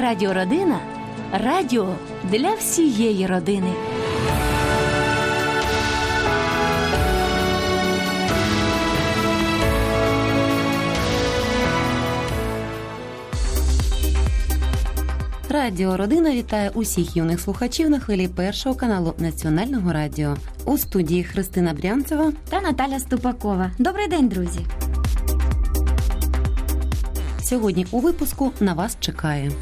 Радіородина радіо для всієї родини. Радіо Родина вітає усіх юних слухачів на хвилі першого каналу Національного радіо у студії Христина Брянцева та Наталя Ступакова. Добрий день, друзі. Сьогодні у випуску на вас чекає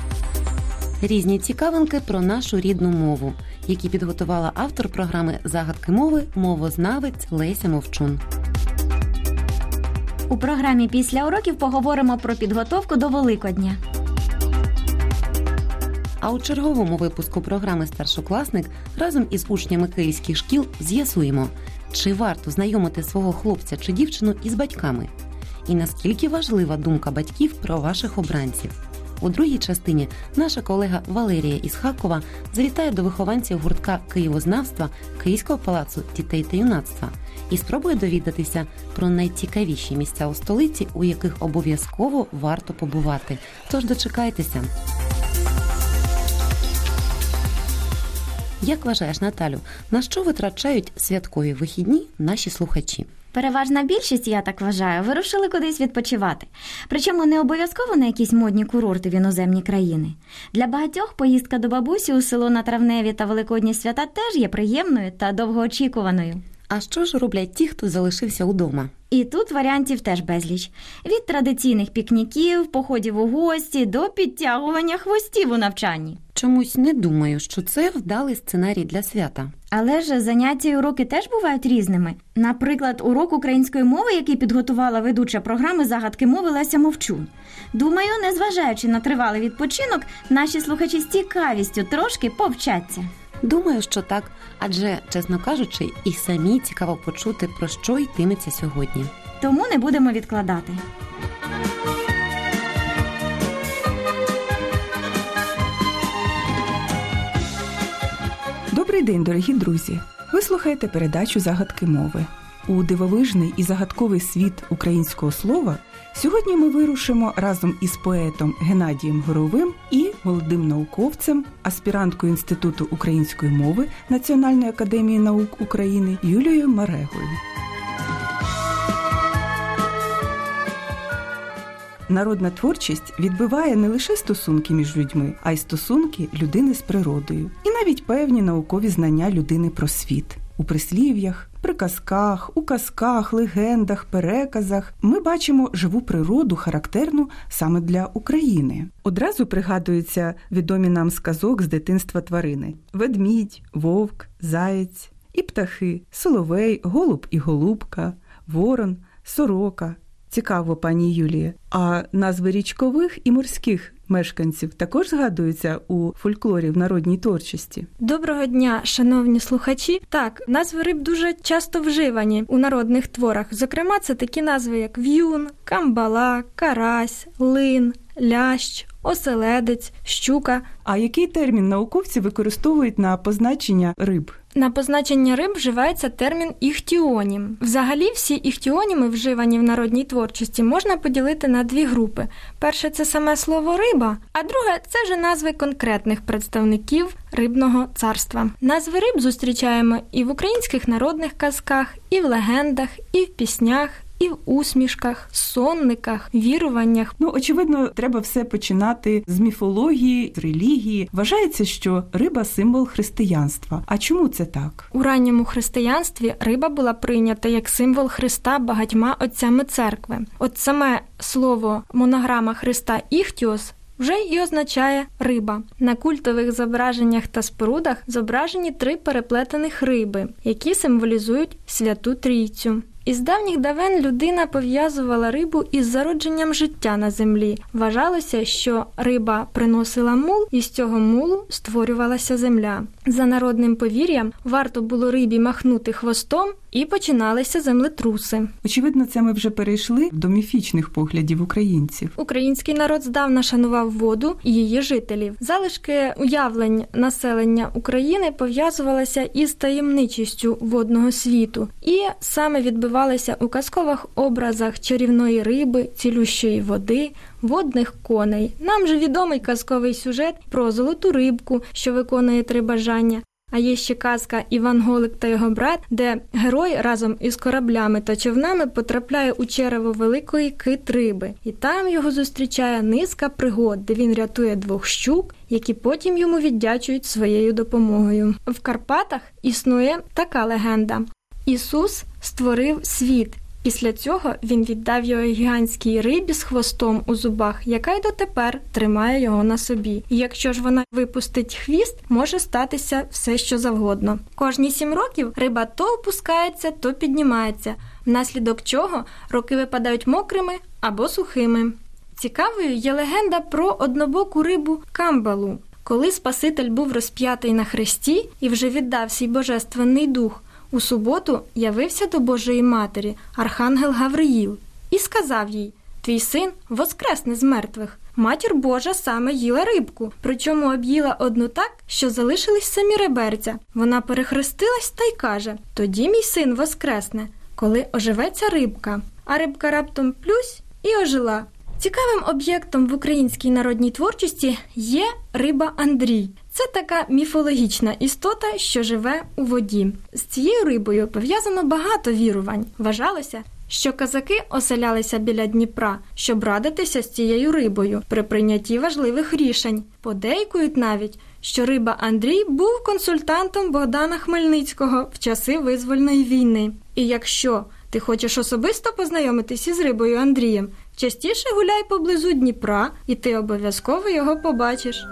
різні цікавинки про нашу рідну мову, які підготувала автор програми Загадки мови мовознавець Леся Мовчун. У програмі після уроків поговоримо про підготовку до Великодня. А у черговому випуску програми Старшокласник разом із учнями київських шкіл з'ясуємо, чи варто знайомити свого хлопця чи дівчину із батьками, і наскільки важлива думка батьків про ваших обранців. У другій частині наша колега Валерія із Хакова завітає до вихованців гуртка Києвознавства Київського палацу дітей та юнацтва і спробує довідатися про найцікавіші місця у столиці, у яких обов'язково варто побувати. Тож дочекайтеся. Як вважаєш, Наталю, на що витрачають святкові вихідні наші слухачі? Переважна більшість, я так вважаю, вирушили кудись відпочивати. Причому не обов'язково на якісь модні курорти в іноземні країни. Для багатьох поїздка до бабусі у село на травневі та великодні свята теж є приємною та довгоочікуваною. А що ж роблять ті, хто залишився удома? І тут варіантів теж безліч: від традиційних пікніків, походів у гості до підтягування хвостів у навчанні. Чомусь не думаю, що це вдалий сценарій для свята. Але ж заняття і уроки теж бувають різними. Наприклад, урок української мови, який підготувала ведуча програми загадки мови Леся Мовчун. Думаю, незважаючи на тривалий відпочинок, наші слухачі з цікавістю трошки повчаться. Думаю, що так, адже, чесно кажучи, і самі цікаво почути, про що йтиметься сьогодні. Тому не будемо відкладати. Добрий день, дорогі друзі! Ви слухаєте передачу загадки мови. У дивовижний і загадковий світ українського слова сьогодні ми вирушимо разом із поетом Геннадієм Горовим і молодим науковцем, аспіранткою Інституту української мови Національної академії наук України Юлією Марегою. Народна творчість відбиває не лише стосунки між людьми, а й стосунки людини з природою, і навіть певні наукові знання людини про світ. У прислів'ях, приказках, у казках, легендах, переказах ми бачимо живу природу, характерну саме для України. Одразу пригадуються відомі нам сказок з дитинства тварини: ведмідь, вовк, заєць і птахи, соловей, голуб і голубка, ворон, сорока. Цікаво, пані Юлія. А назви річкових і морських мешканців також згадуються у фольклорі в народній творчості. Доброго дня, шановні слухачі. Так, назви риб дуже часто вживані у народних творах. Зокрема, це такі назви, як в'юн, камбала, карась, лин, лящ. Оселедець, щука. А який термін науковці використовують на позначення риб? На позначення риб вживається термін іхтіонім. Взагалі, всі іхтіоніми, вживані в народній творчості, можна поділити на дві групи: перше це саме слово риба, а друге це вже назви конкретних представників рибного царства. Назви риб зустрічаємо і в українських народних казках, і в легендах, і в піснях і в усмішках, сонниках, віруваннях. Ну очевидно, треба все починати з міфології, з релігії. Вважається, що риба символ християнства. А чому це так? У ранньому християнстві риба була прийнята як символ Христа багатьма отцями церкви. От саме слово монограма Христа Іхтіос вже і означає риба. На культових зображеннях та спорудах зображені три переплетених риби, які символізують святу трійцю. Із давніх давен людина пов'язувала рибу із зародженням життя на землі. Вважалося, що риба приносила мул, і з цього мулу створювалася земля. За народним повір'ям варто було рибі махнути хвостом, і починалися землетруси. Очевидно, це ми вже перейшли до міфічних поглядів українців. Український народ здавна шанував воду і її жителів. Залишки уявлень населення України пов'язувалися із таємничістю водного світу, і саме відбивали ховалися у казкових образах чарівної риби, цілющої води, водних коней. Нам же відомий казковий сюжет про золоту рибку, що виконує три бажання. А є ще казка Іван Голик та його брат, де герой разом із кораблями та човнами потрапляє у черево великої кит-риби, і там його зустрічає низка пригод, де він рятує двох щук, які потім йому віддячують своєю допомогою. В Карпатах існує така легенда: Ісус створив світ. Після цього він віддав його гігантській рибі з хвостом у зубах, яка й дотепер тримає його на собі. І якщо ж вона випустить хвіст, може статися все, що завгодно. Кожні сім років риба то опускається, то піднімається, внаслідок чого роки випадають мокрими або сухими. Цікавою є легенда про однобоку рибу камбалу. Коли Спаситель був розп'ятий на хресті і вже віддав свій божественний дух. У суботу явився до Божої Матері Архангел Гавриїл і сказав їй: Твій син воскресне з мертвих. Матір Божа саме їла рибку, причому об'їла одну так, що залишились самі реберця. Вона перехрестилась та й каже: Тоді мій син воскресне, коли оживеться рибка. А рибка раптом плюсь і ожила. Цікавим об'єктом в українській народній творчості є риба Андрій. Це така міфологічна істота, що живе у воді. З цією рибою пов'язано багато вірувань. Вважалося, що казаки оселялися біля Дніпра, щоб радитися з цією рибою при прийнятті важливих рішень. Подейкують навіть, що риба Андрій був консультантом Богдана Хмельницького в часи визвольної війни. І якщо ти хочеш особисто познайомитись із рибою Андрієм, частіше гуляй поблизу Дніпра, і ти обов'язково його побачиш.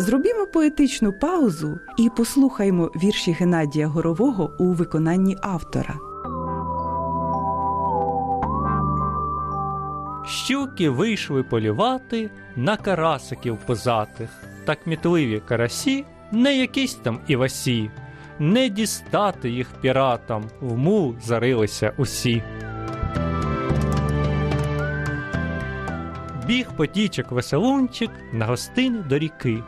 Зробімо поетичну паузу і послухаймо вірші Геннадія Горового у виконанні автора. Щуки вийшли полювати на карасиків позатих, та кмітливі карасі не якісь там івасі, не дістати їх піратам, в мул зарилися усі. Біг потічок веселунчик на гостини до ріки,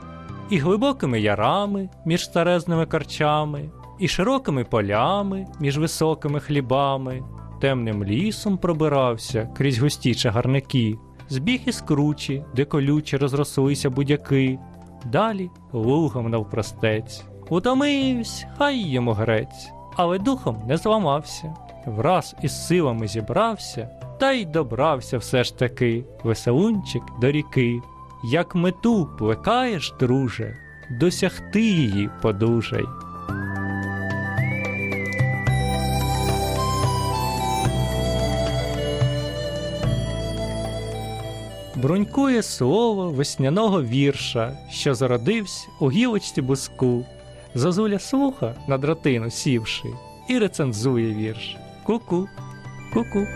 і глибокими ярами між старезними корчами, і широкими полями між високими хлібами, темним лісом пробирався крізь густі чагарники, збіг із кручі, де колючі розрослися будяки, далі лугом навпростець. Утомивсь, хай йому грець, але духом не зламався, враз із силами зібрався, та й добрався все ж таки, веселунчик до ріки. Як мету плекаєш, друже, досягти її подужай. Брунькує слово весняного вірша, що зародився у гілочці буску. Зозуля слуха на дротину сівши, і рецензує вірш. Ку-ку, ку-ку.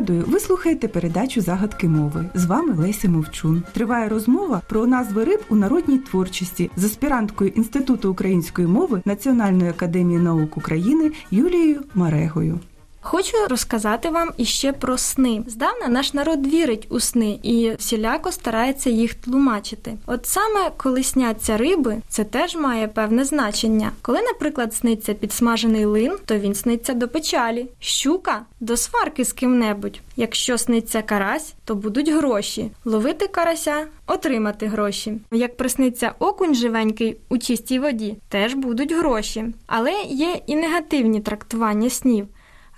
Нагадую, ви слухаєте передачу загадки мови. З вами Леся Мовчун. Триває розмова про назви риб у народній творчості з аспіранткою Інституту української мови Національної академії наук України Юлією Марегою. Хочу розказати вам іще про сни. Здавна наш народ вірить у сни і всіляко старається їх тлумачити. От саме коли сняться риби, це теж має певне значення. Коли, наприклад, сниться підсмажений лин, то він сниться до печалі, щука до сварки з ким-небудь. Якщо сниться карась, то будуть гроші. Ловити карася, отримати гроші. Як присниться окунь живенький у чистій воді, теж будуть гроші. Але є і негативні трактування снів.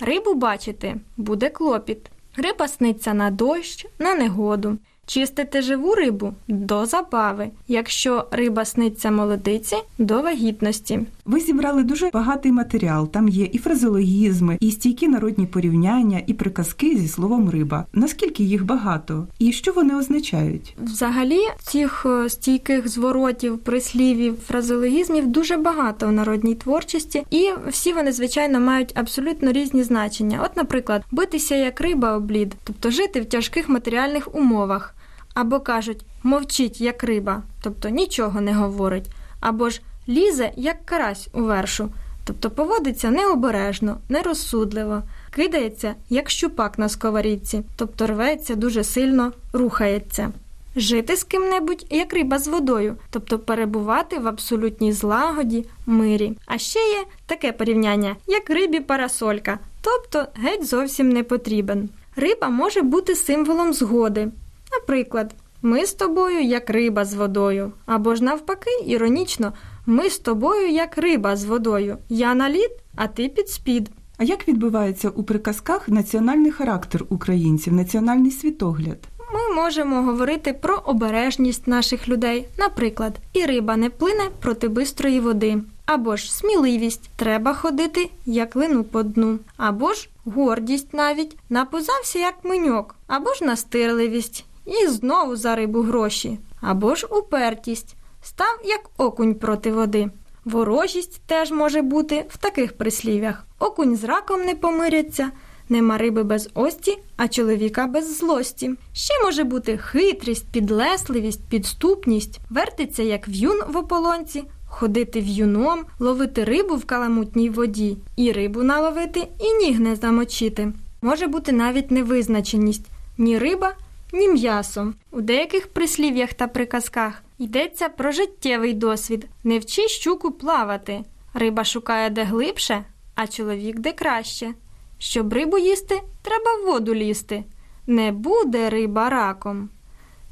Рибу бачити буде клопіт. Риба сниться на дощ, на негоду. Чистити живу рибу до забави. Якщо риба сниться молодиці до вагітності. Ви зібрали дуже багатий матеріал. Там є і фразеологізми, і стійкі народні порівняння, і приказки зі словом риба. Наскільки їх багато, і що вони означають? Взагалі, цих е, стійких зворотів, прислівів, фразеологізмів дуже багато в народній творчості, і всі вони, звичайно, мають абсолютно різні значення. От, наприклад, битися як риба облід, тобто жити в тяжких матеріальних умовах. Або кажуть мовчить як риба, тобто нічого не говорить, або ж лізе як карась у вершу, тобто поводиться необережно, нерозсудливо, кидається, як щупак на сковорідці, тобто рветься дуже сильно, рухається. Жити з ким-небудь, як риба з водою, тобто перебувати в абсолютній злагоді, мирі. А ще є таке порівняння, як рибі парасолька, тобто геть зовсім не потрібен. Риба може бути символом згоди. Наприклад, ми з тобою як риба з водою, або ж навпаки, іронічно, ми з тобою як риба з водою. Я на лід, а ти під спід. А як відбувається у приказках національний характер українців, національний світогляд? Ми можемо говорити про обережність наших людей. Наприклад, і риба не плине проти бистрої води, або ж сміливість треба ходити, як лину по дну, або ж гордість навіть напозався як меньок, або ж настирливість і знову за рибу гроші, або ж упертість став як окунь проти води. Ворожість теж може бути в таких прислів'ях: окунь з раком не помиряться. Нема риби без ості, а чоловіка без злості. Ще може бути хитрість, підлесливість, підступність, вертиться як в'юн в ополонці, ходити в'юном, ловити рибу в каламутній воді, і рибу наловити, і ніг не замочити. Може бути навіть невизначеність ні риба, ні м'ясо. У деяких прислів'ях та приказках йдеться про життєвий досвід. Не вчи щуку плавати. Риба шукає де глибше, а чоловік де краще. Щоб рибу їсти, треба в воду лізти. Не буде риба раком.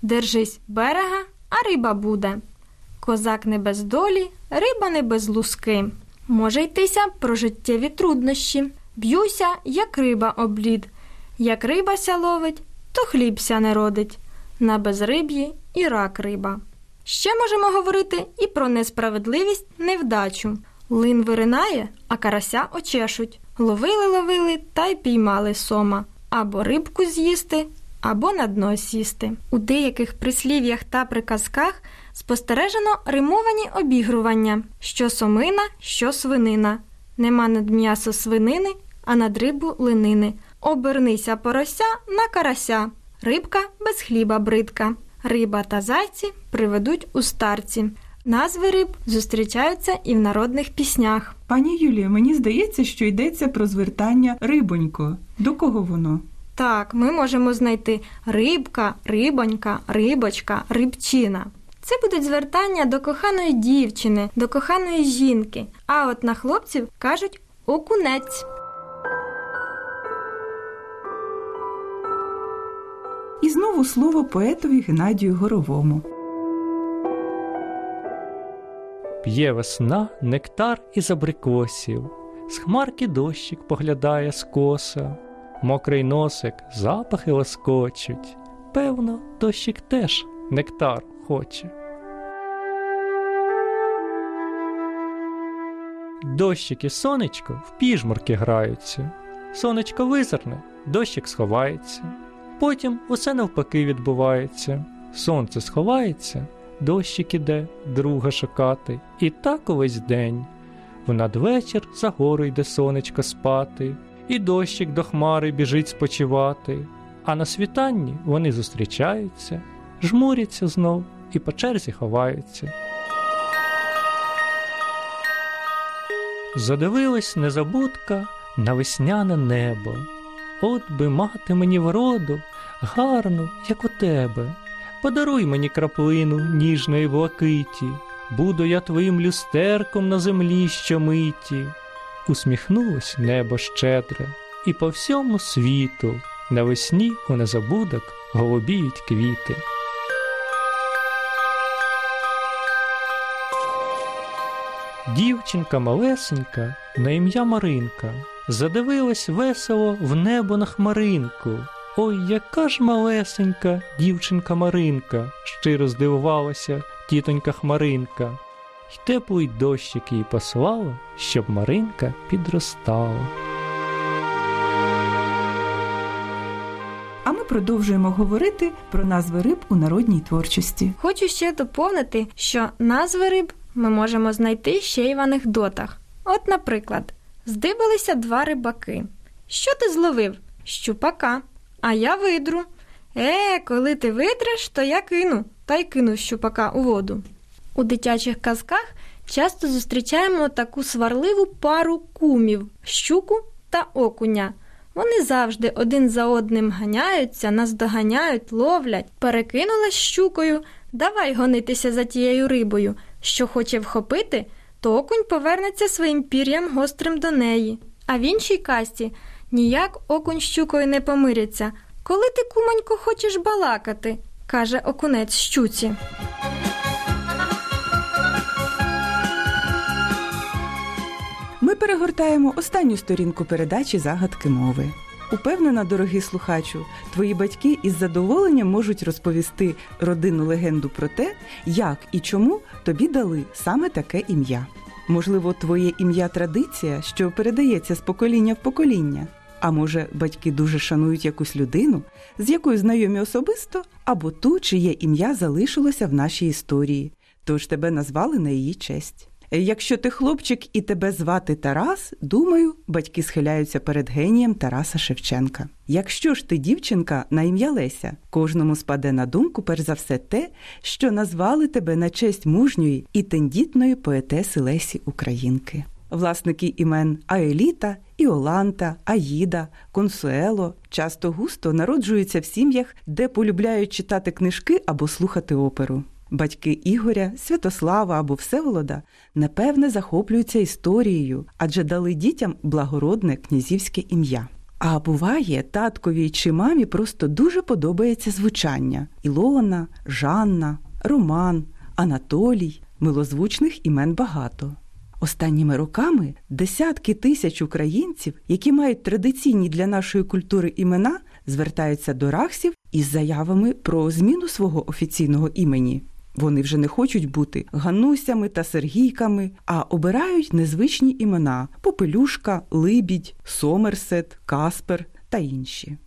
Держись берега, а риба буде. Козак не без долі, риба не без луски. Може йтися про життєві труднощі. Б'юся, як риба облід. Як рибася ловить, то хлібся не родить. На безриб'ї і рак риба. Ще можемо говорити і про несправедливість, невдачу. Лин виринає, а карася очешуть. Ловили, ловили та й піймали сома. Або рибку з'їсти, або на дно сісти. У деяких прислів'ях та приказках спостережено римовані обігрування, що сомина, що свинина. Нема над м'ясо свинини, а над рибу линини. Обернися порося на карася. Рибка без хліба бридка. Риба та зайці приведуть у старці. Назви риб зустрічаються і в народних піснях. Пані Юлія, мені здається, що йдеться про звертання рибонько. До кого воно? Так, ми можемо знайти рибка, рибонька, рибочка, рибчина. Це будуть звертання до коханої дівчини, до коханої жінки. А от на хлопців кажуть окунець. І знову слово поетові Геннадію Горовому. П'є весна нектар із абрикосів, з хмарки дощик поглядає скоса, мокрий носик, запахи лоскочуть. Певно, дощик теж нектар хоче. Дощик і сонечко в піжмурки граються. Сонечко визирне, дощик сховається. Потім усе навпаки відбувається. Сонце сховається, дощик іде друга шукати, і так увесь день. В надвечір за гору йде сонечко спати, і дощик до хмари біжить спочивати, а на світанні вони зустрічаються, жмуряться знов і по черзі ховаються. Задивилась незабудка на весняне небо. От би мати мені вроду, гарну, як у тебе. Подаруй мені краплину ніжної блакиті, буду я твоїм люстерком на землі щомиті. Усміхнулось небо щедре, і по всьому світу навесні у незабудок голубіють квіти. Дівчинка малесенька на ім'я Маринка задивилась весело в небо на хмаринку. Ой, яка ж малесенька дівчинка Маринка, щиро здивувалася тітонька Хмаринка, й теплий дощик їй послала, щоб Маринка підростала. А ми продовжуємо говорити про назви риб у народній творчості. Хочу ще доповнити, що назви риб ми можемо знайти ще й в анекдотах. От, наприклад, здибалися два рибаки. Що ти зловив? Щупака. А я видру. Е, коли ти видреш, то я кину, та й кину щупака у воду. У дитячих казках часто зустрічаємо таку сварливу пару кумів щуку та окуня. Вони завжди один за одним ганяються, наздоганяють, ловлять, перекинулась щукою. Давай гонитися за тією рибою. Що хоче вхопити, то окунь повернеться своїм пір'ям гострим до неї. А в іншій касті ніяк окунь щукою не помиряться. Коли ти, кумонько, хочеш балакати, каже окунець щуці. Ми перегортаємо останню сторінку передачі загадки мови. Упевнена, дорогий слухачу, твої батьки із задоволенням можуть розповісти родинну легенду про те, як і чому тобі дали саме таке ім'я. Можливо, твоє ім'я традиція, що передається з покоління в покоління. А може, батьки дуже шанують якусь людину, з якою знайомі особисто, або ту, чиє ім'я залишилося в нашій історії, тож тебе назвали на її честь. Якщо ти хлопчик і тебе звати Тарас, думаю, батьки схиляються перед генієм Тараса Шевченка. Якщо ж ти дівчинка на ім'я Леся, кожному спаде на думку перш за все те, що назвали тебе на честь мужньої і тендітної поетеси Лесі Українки. Власники імен Аеліта, Іоланта, Аїда, Консуело часто густо народжуються в сім'ях, де полюбляють читати книжки або слухати оперу. Батьки Ігоря, Святослава або Всеволода напевне захоплюються історією, адже дали дітям благородне князівське ім'я. А буває, таткові чи мамі просто дуже подобається звучання: Ілона, Жанна, Роман, Анатолій, милозвучних імен багато. Останніми роками десятки тисяч українців, які мають традиційні для нашої культури імена, звертаються до рахсів із заявами про зміну свого офіційного імені. Вони вже не хочуть бути Ганусями та Сергійками, а обирають незвичні імена Попелюшка, Либідь, Сомерсет, Каспер та інші.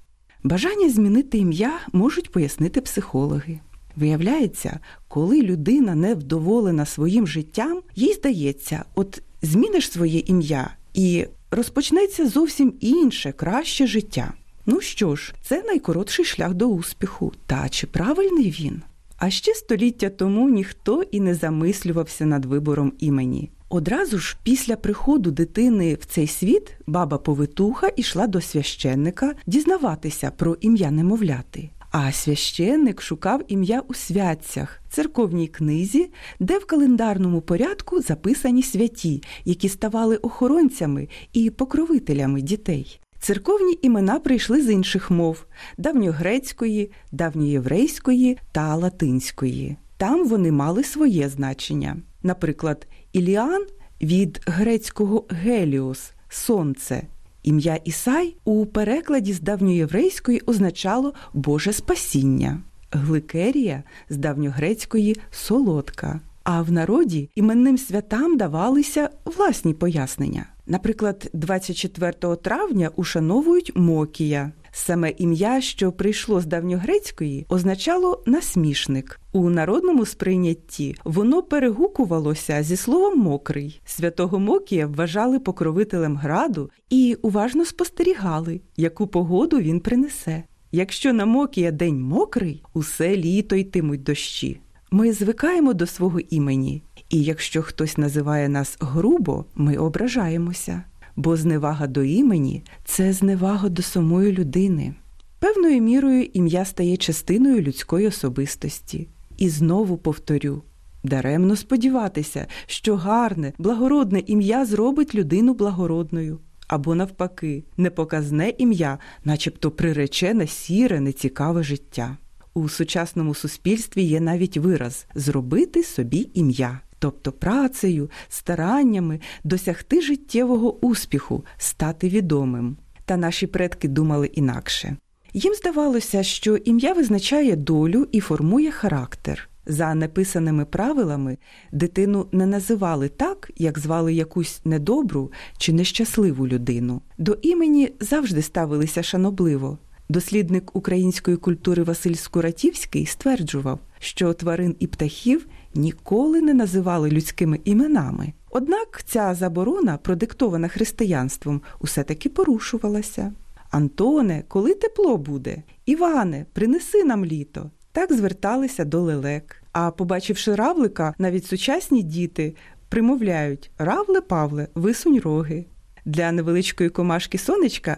Бажання змінити ім'я можуть пояснити психологи. Виявляється, коли людина невдоволена своїм життям, їй здається, от зміниш своє ім'я і розпочнеться зовсім інше, краще життя. Ну що ж, це найкоротший шлях до успіху. Та чи правильний він? А ще століття тому ніхто і не замислювався над вибором імені. Одразу ж після приходу дитини в цей світ баба повитуха ішла до священника дізнаватися про ім'я немовляти. А священник шукав ім'я у святцях, церковній книзі, де в календарному порядку записані святі, які ставали охоронцями і покровителями дітей. Церковні імена прийшли з інших мов давньогрецької, давньоєврейської та латинської. Там вони мали своє значення. Наприклад, Іліан від грецького геліос сонце. Ім'я Ісай у перекладі з давньоєврейської означало Боже спасіння, гликерія з давньогрецької солодка. А в народі іменним святам давалися власні пояснення. Наприклад, 24 травня ушановують Мокія. Саме ім'я, що прийшло з давньогрецької, означало насмішник. У народному сприйнятті воно перегукувалося зі словом мокрий. Святого Мокія вважали покровителем граду і уважно спостерігали, яку погоду він принесе. Якщо на Мокія день мокрий, усе літо йтимуть дощі. Ми звикаємо до свого імені, і якщо хтось називає нас грубо, ми ображаємося, бо зневага до імені це зневага до самої людини. Певною мірою ім'я стає частиною людської особистості. І знову повторю: даремно сподіватися, що гарне, благородне ім'я зробить людину благородною. Або, навпаки, непоказне ім'я, начебто приречене, сіре, нецікаве життя. У сучасному суспільстві є навіть вираз зробити собі ім'я, тобто працею, стараннями досягти життєвого успіху, стати відомим. Та наші предки думали інакше. Їм здавалося, що ім'я визначає долю і формує характер. За неписаними правилами дитину не називали так, як звали якусь недобру чи нещасливу людину. До імені завжди ставилися шанобливо. Дослідник української культури Василь Скуратівський стверджував, що тварин і птахів ніколи не називали людськими іменами. Однак ця заборона, продиктована християнством, усе таки порушувалася. Антоне, коли тепло буде? Іване, принеси нам літо. Так зверталися до лелек. А побачивши равлика, навіть сучасні діти примовляють Равле Павле, висунь роги. Для невеличкої комашки сонечка